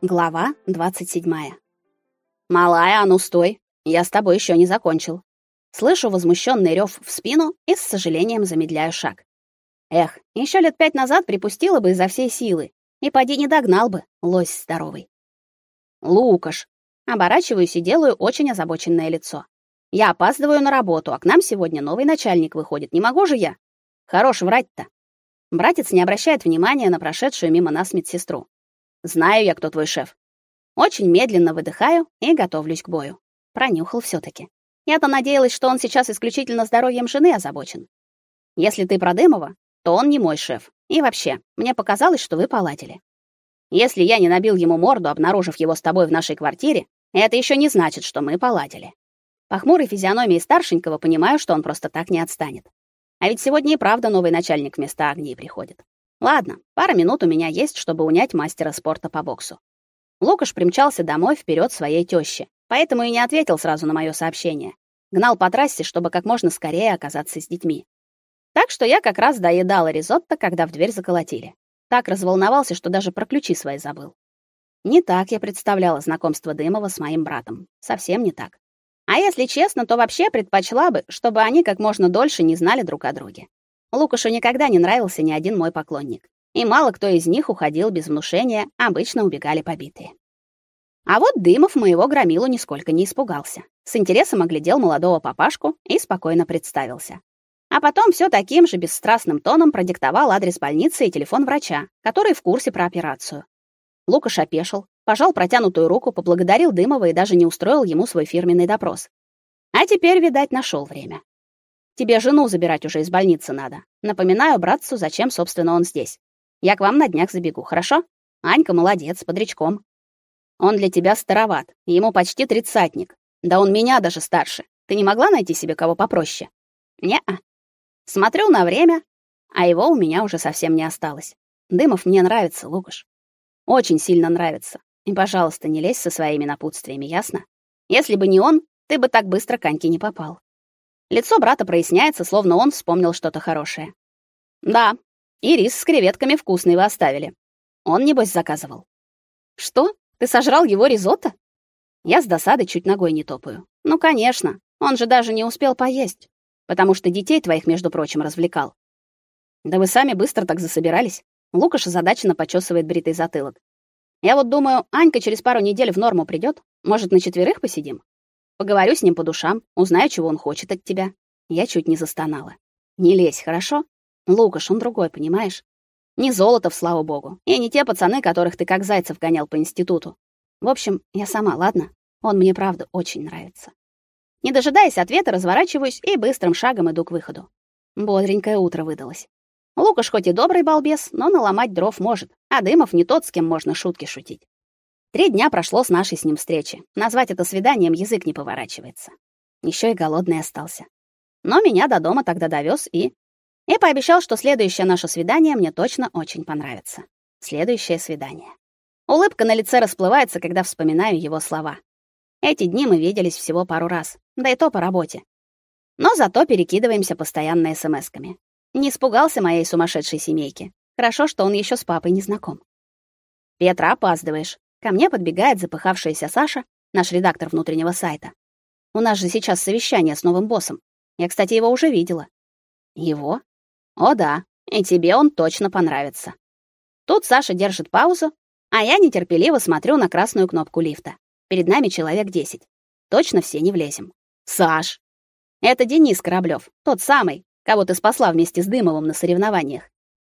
Глава 27. Малая, а ну стой. Я с тобой еще не закончил. Слышу возмущенный рев в спину и с сожалением замедляю шаг. Эх, еще лет пять назад припустила бы изо всей силы, и поди не догнал бы, лось здоровый. Лукаш. Оборачиваюсь и делаю очень озабоченное лицо. Я опаздываю на работу, а к нам сегодня новый начальник выходит. Не могу же я. Хорош врать-то. Братец не обращает внимания на прошедшую мимо нас медсестру. Знаю я, кто твой шеф. Очень медленно выдыхаю и готовлюсь к бою. Пронюхал все таки Я-то надеялась, что он сейчас исключительно здоровьем жены озабочен. Если ты про Дымова, то он не мой шеф. И вообще, мне показалось, что вы поладили. Если я не набил ему морду, обнаружив его с тобой в нашей квартире, это еще не значит, что мы поладили. По хмурой физиономии старшенького понимаю, что он просто так не отстанет. А ведь сегодня и правда новый начальник вместо Агнии приходит. Ладно, пара минут у меня есть, чтобы унять мастера спорта по боксу. Лукаш примчался домой вперед своей тёщи, поэтому и не ответил сразу на моё сообщение. Гнал по трассе, чтобы как можно скорее оказаться с детьми. Так что я как раз доедала ризотто, когда в дверь заколотили. Так разволновался, что даже про ключи свои забыл. Не так я представляла знакомство Дымова с моим братом. Совсем не так. А если честно, то вообще предпочла бы, чтобы они как можно дольше не знали друг о друге. Лукашу никогда не нравился ни один мой поклонник, и мало кто из них уходил без внушения, обычно убегали побитые. А вот Дымов моего громилу нисколько не испугался. С интересом оглядел молодого папашку и спокойно представился. А потом все таким же бесстрастным тоном продиктовал адрес больницы и телефон врача, который в курсе про операцию. Лукаш опешил, пожал протянутую руку, поблагодарил Дымова и даже не устроил ему свой фирменный допрос. А теперь, видать, нашел время. Тебе жену забирать уже из больницы надо. Напоминаю братцу, зачем, собственно, он здесь. Я к вам на днях забегу, хорошо? Анька молодец, подрячком. Он для тебя староват, ему почти тридцатник. Да он меня даже старше. Ты не могла найти себе кого попроще? Не-а. Смотрю на время, а его у меня уже совсем не осталось. Дымов мне нравится, Лукаш. Очень сильно нравится. И, пожалуйста, не лезь со своими напутствиями, ясно? Если бы не он, ты бы так быстро к Аньке не попал. Лицо брата проясняется, словно он вспомнил что-то хорошее. Да, и рис с креветками вкусный вы оставили. Он небось заказывал. Что? Ты сожрал его ризотто? Я с досады чуть ногой не топаю. Ну, конечно. Он же даже не успел поесть, потому что детей твоих, между прочим, развлекал. Да вы сами быстро так засобирались. Лукаш озадаченно почесывает бритый затылок. Я вот думаю, Анька через пару недель в норму придет. Может, на четверых посидим? Поговорю с ним по душам, узнаю, чего он хочет от тебя. Я чуть не застонала. Не лезь, хорошо? Лукаш, он другой, понимаешь? Не Золотов, слава богу, и не те пацаны, которых ты как зайцев гонял по институту. В общем, я сама, ладно? Он мне правда очень нравится. Не дожидаясь ответа, разворачиваюсь и быстрым шагом иду к выходу. Бодренькое утро выдалось. Лукаш хоть и добрый балбес, но наломать дров может, а Дымов не тот, с кем можно шутки шутить. Три дня прошло с нашей с ним встречи. Назвать это свиданием язык не поворачивается. Еще и голодный остался. Но меня до дома тогда довез и и пообещал, что следующее наше свидание мне точно очень понравится. Следующее свидание. Улыбка на лице расплывается, когда вспоминаю его слова. Эти дни мы виделись всего пару раз, да и то по работе. Но зато перекидываемся постоянно смсками. Не испугался моей сумасшедшей семейки. Хорошо, что он еще с папой не знаком. Петра, опаздываешь. Ко мне подбегает запыхавшаяся Саша, наш редактор внутреннего сайта. У нас же сейчас совещание с новым боссом. Я, кстати, его уже видела. Его? О да, и тебе он точно понравится. Тут Саша держит паузу, а я нетерпеливо смотрю на красную кнопку лифта. Перед нами человек 10. Точно все не влезем. Саш, это Денис Кораблёв, тот самый, кого ты спасла вместе с Дымовым на соревнованиях.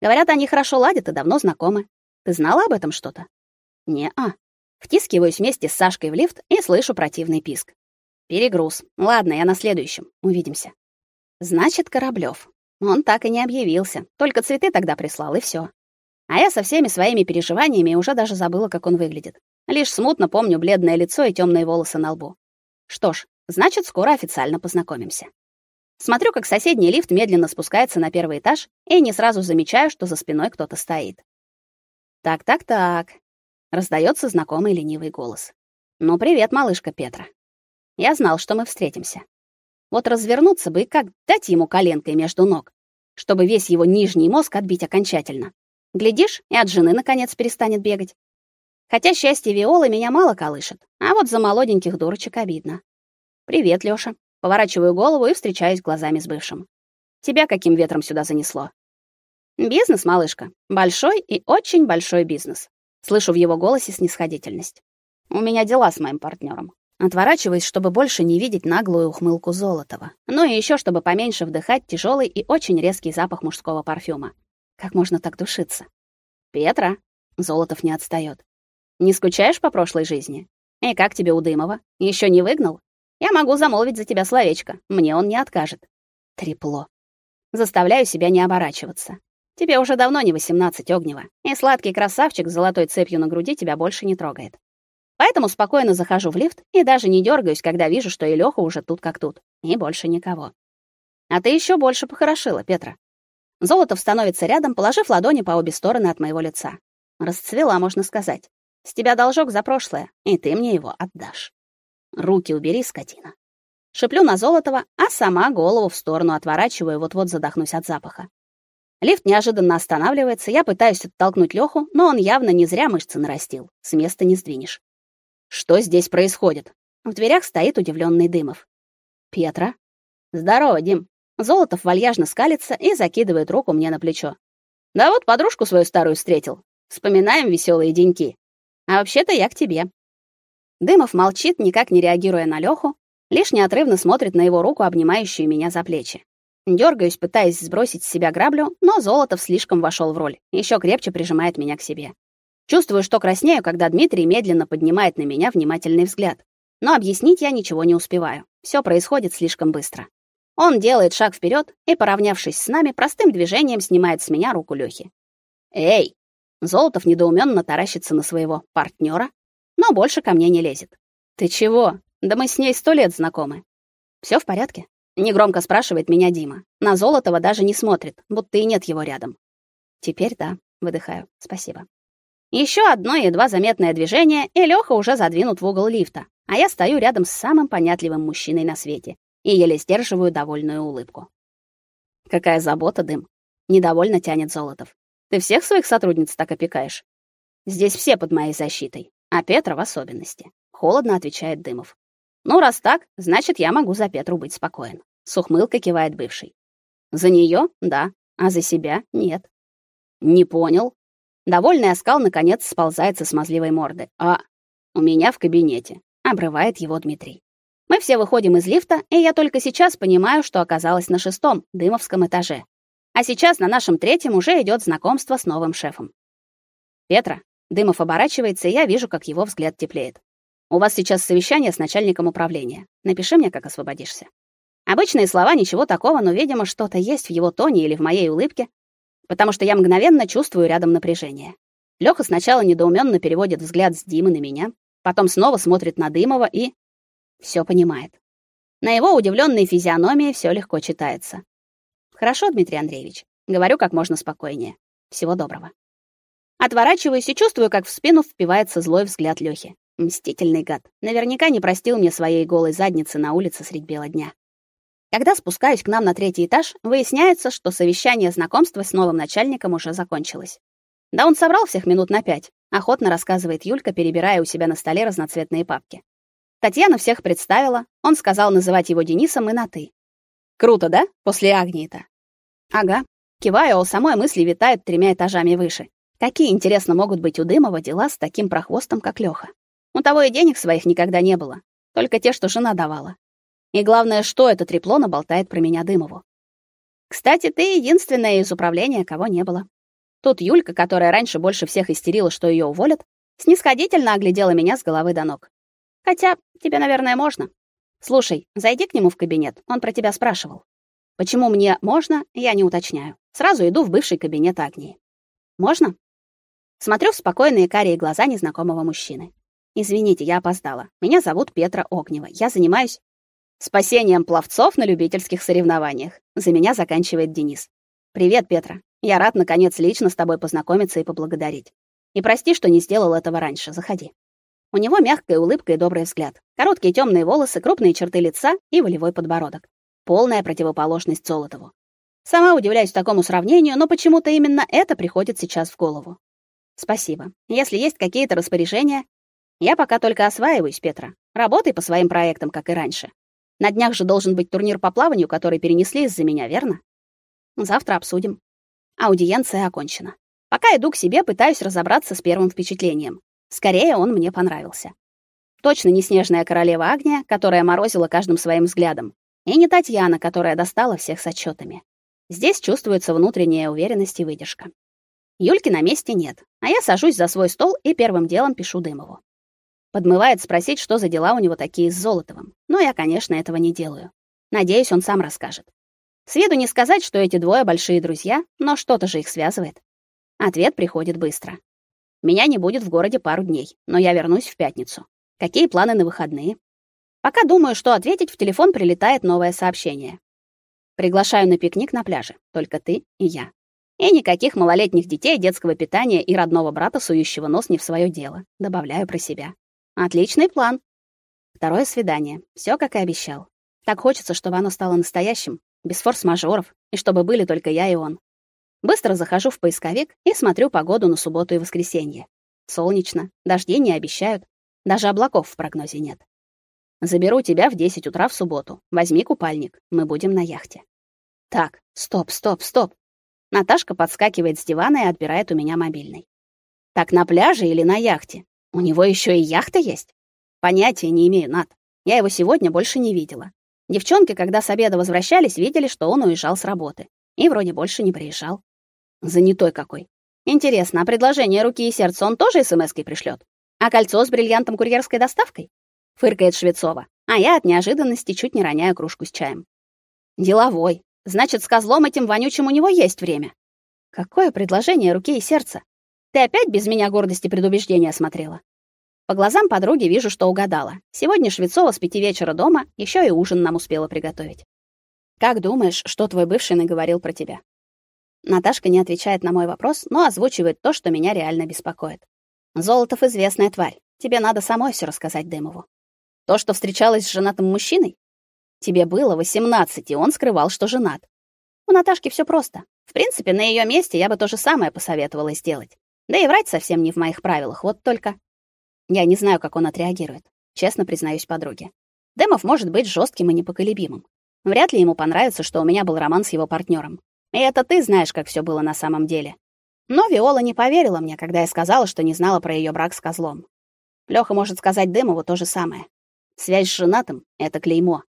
Говорят, они хорошо ладят и давно знакомы. Ты знала об этом что-то? Не-а. Втискиваюсь вместе с Сашкой в лифт и слышу противный писк. Перегруз. Ладно, я на следующем. Увидимся. Значит, Кораблёв. Он так и не объявился. Только цветы тогда прислал и всё. А я со всеми своими переживаниями уже даже забыла, как он выглядит. Лишь смутно помню бледное лицо и тёмные волосы на лбу. Что ж, значит, скоро официально познакомимся. Смотрю, как соседний лифт медленно спускается на первый этаж, и не сразу замечаю, что за спиной кто-то стоит. Так, так, так раздается знакомый ленивый голос. Ну, привет, малышка Петра. Я знал, что мы встретимся. Вот развернуться бы и как дать ему коленкой между ног, чтобы весь его нижний мозг отбить окончательно. Глядишь, и от жены наконец перестанет бегать. Хотя счастье Виолы меня мало колышет, а вот за молоденьких дурочек обидно. Привет, Лёша. Поворачиваю голову и встречаюсь глазами с бывшим. Тебя каким ветром сюда занесло? Бизнес, малышка. Большой и очень большой бизнес. Слышу в его голосе снисходительность. У меня дела с моим партнером. Отворачиваюсь, чтобы больше не видеть наглую ухмылку Золотова. Ну и еще, чтобы поменьше вдыхать тяжелый и очень резкий запах мужского парфюма. Как можно так душиться? Петра, Золотов не отстаёт. Не скучаешь по прошлой жизни? И как тебе у Дымова? Еще не выгнал? Я могу замолвить за тебя словечко. Мне он не откажет. Трепло. Заставляю себя не оборачиваться. Тебе уже давно не 18, Огнева, и сладкий красавчик с золотой цепью на груди тебя больше не трогает. Поэтому спокойно захожу в лифт и даже не дергаюсь, когда вижу, что и Лёха уже тут как тут, и больше никого. А ты еще больше похорошила, Петра. Золотов становится рядом, положив ладони по обе стороны от моего лица. Расцвела, можно сказать. С тебя должок за прошлое, и ты мне его отдашь. Руки убери, скотина. Шеплю на Золотова, а сама голову в сторону отворачиваю, вот-вот задохнусь от запаха. Лифт неожиданно останавливается, я пытаюсь оттолкнуть Лёху, но он явно не зря мышцы нарастил. С места не сдвинешь. Что здесь происходит? В дверях стоит удивленный Дымов. Петра. Здорово, Дим. Золотов вальяжно скалится и закидывает руку мне на плечо. Да вот подружку свою старую встретил. Вспоминаем веселые деньки. А вообще-то я к тебе. Дымов молчит, никак не реагируя на Лёху, лишь неотрывно смотрит на его руку, обнимающую меня за плечи. Дёргаюсь, пытаясь сбросить с себя граблю, но Золотов слишком вошёл в роль, ещё крепче прижимает меня к себе. Чувствую, что краснею, когда Дмитрий медленно поднимает на меня внимательный взгляд. Но объяснить я ничего не успеваю. Всё происходит слишком быстро. Он делает шаг вперед и, поравнявшись с нами, простым движением снимает с меня руку Лёхи. «Эй!» Золотов недоуменно таращится на своего партнера, но больше ко мне не лезет. «Ты чего? Да мы с ней сто лет знакомы». Всё в порядке?» Негромко спрашивает меня Дима. На Золотова даже не смотрит, будто и нет его рядом. «Теперь да», — выдыхаю. «Спасибо». Еще одно едва заметное движение, и Лёха уже задвинут в угол лифта, а я стою рядом с самым понятливым мужчиной на свете и еле сдерживаю довольную улыбку. Какая забота, Дым. Недовольно тянет Золотов. Ты всех своих сотрудниц так опекаешь? Здесь все под моей защитой, а Петра в особенности. Холодно отвечает Дымов. Ну, раз так, значит, я могу за Петру быть спокоен. С ухмылкой кивает бывший. За нее, Да, а за себя нет. Не понял, Довольный оскал наконец сползает со смазливой морды. А у меня в кабинете, обрывает его Дмитрий. Мы все выходим из лифта, и я только сейчас понимаю, что оказалась на шестом, Дымовском этаже. А сейчас на нашем третьем уже идет знакомство с новым шефом. Петра, Дымов оборачивается, и я вижу, как его взгляд теплеет. У вас сейчас совещание с начальником управления. Напиши мне, как освободишься. Обычные слова, ничего такого, но, видимо, что-то есть в его тоне или в моей улыбке, потому что я мгновенно чувствую рядом напряжение. Лёха сначала недоуменно переводит взгляд с Димы на меня, потом снова смотрит на Дымова и всё понимает. На его удивленной физиономии всё легко читается. Хорошо, Дмитрий Андреевич, говорю как можно спокойнее. Всего доброго. Отворачиваюсь и чувствую, как в спину впивается злой взгляд Лёхи. Мстительный гад. Наверняка не простил мне своей голой задницы на улице средь бела дня. Когда спускаюсь к нам на третий этаж, выясняется, что совещание знакомства с новым начальником уже закончилось. Да он собрал всех минут на пять, охотно рассказывает Юлька, перебирая у себя на столе разноцветные папки. Татьяна всех представила, он сказал называть его Денисом и на «ты». Круто, да? После Агнии-то. Ага. Киваю, а у самой мысли витают тремя этажами выше. Какие, интересно, могут быть у Дымова дела с таким прохвостом, как Лёха? У того и денег своих никогда не было, только те, что жена давала. И главное, что это трепло наболтает про меня Дымову. Кстати, ты единственная из управления, кого не было. Тут Юлька, которая раньше больше всех истерила, что ее уволят, снисходительно оглядела меня с головы до ног. Хотя тебе, наверное, можно. Слушай, зайди к нему в кабинет, он про тебя спрашивал. Почему мне можно, я не уточняю. Сразу иду в бывший кабинет Агнии. Можно? Смотрю в спокойные карие глаза незнакомого мужчины. Извините, я опоздала. Меня зовут Петра Огнева. Я занимаюсь Спасением пловцов на любительских соревнованиях. За меня заканчивает Денис. Привет, Петра. Я рад наконец лично с тобой познакомиться и поблагодарить. И прости, что не сделал этого раньше. Заходи. У него мягкая улыбка и добрый взгляд. Короткие темные волосы, крупные черты лица и волевой подбородок. Полная противоположность Золотову. Сама удивляюсь такому сравнению, но почему-то именно это приходит сейчас в голову. Спасибо. Если есть какие-то распоряжения, я пока только осваиваюсь, Петра. Работай по своим проектам, как и раньше. На днях же должен быть турнир по плаванию, который перенесли из-за меня, верно? Завтра обсудим. Аудиенция окончена. Пока иду к себе, пытаюсь разобраться с первым впечатлением. Скорее, он мне понравился. Точно не снежная королева Агния, которая морозила каждым своим взглядом, и не Татьяна, которая достала всех с отчетами. Здесь чувствуется внутренняя уверенность и выдержка. Юльки на месте нет, а я сажусь за свой стол и первым делом пишу Дымову. Подмывает спросить, что за дела у него такие с Золотовым. Но я, конечно, этого не делаю. Надеюсь, он сам расскажет. С виду не сказать, что эти двое большие друзья, но что-то же их связывает. Ответ приходит быстро. Меня не будет в городе пару дней, но я вернусь в пятницу. Какие планы на выходные? Пока думаю, что ответить, в телефон прилетает новое сообщение. Приглашаю на пикник на пляже, только ты и я. И никаких малолетних детей, детского питания и родного брата, сующего нос не в свое дело. Добавляю про себя. Отличный план. Второе свидание. Все как и обещал. Так хочется, чтобы оно стало настоящим, без форс-мажоров, и чтобы были только я и он. Быстро захожу в поисковик и смотрю погоду на субботу и воскресенье. Солнечно, дождей не обещают, даже облаков в прогнозе нет. Заберу тебя в 10 утра в субботу. Возьми купальник, мы будем на яхте. Так, стоп, стоп, стоп. Наташка подскакивает с дивана и отбирает у меня мобильный. Так на пляже или на яхте? У него еще и яхта есть? Понятия не имею, Над. Я его сегодня больше не видела. Девчонки, когда с обеда возвращались, видели, что он уезжал с работы. И вроде больше не приезжал. Занятой какой. Интересно, а предложение руки и сердца он тоже смс-кой пришлет? А кольцо с бриллиантом курьерской доставкой? Фыркает Швецова, а я от неожиданности чуть не роняю кружку с чаем. Деловой. Значит, с козлом этим вонючим у него есть время. Какое предложение руки и сердца? Ты опять без меня гордости предубеждения смотрела? По глазам подруги вижу, что угадала. Сегодня Швецова с пяти вечера дома, еще и ужин нам успела приготовить. Как думаешь, что твой бывший наговорил про тебя? Наташка не отвечает на мой вопрос, но озвучивает то, что меня реально беспокоит. Золотов известная тварь. Тебе надо самой все рассказать Дымову. То, что встречалась с женатым мужчиной? Тебе было 18, и он скрывал, что женат. У Наташки все просто. В принципе, на ее месте я бы то же самое посоветовала сделать. Да и врать совсем не в моих правилах, вот только. Я не знаю, как он отреагирует. Честно признаюсь подруге. Дымов может быть жестким и непоколебимым. Вряд ли ему понравится, что у меня был роман с его партнером. И это ты знаешь, как все было на самом деле. Но Виола не поверила мне, когда я сказала, что не знала про ее брак с козлом. Лёха может сказать Дымову то же самое. Связь с женатым это клеймо.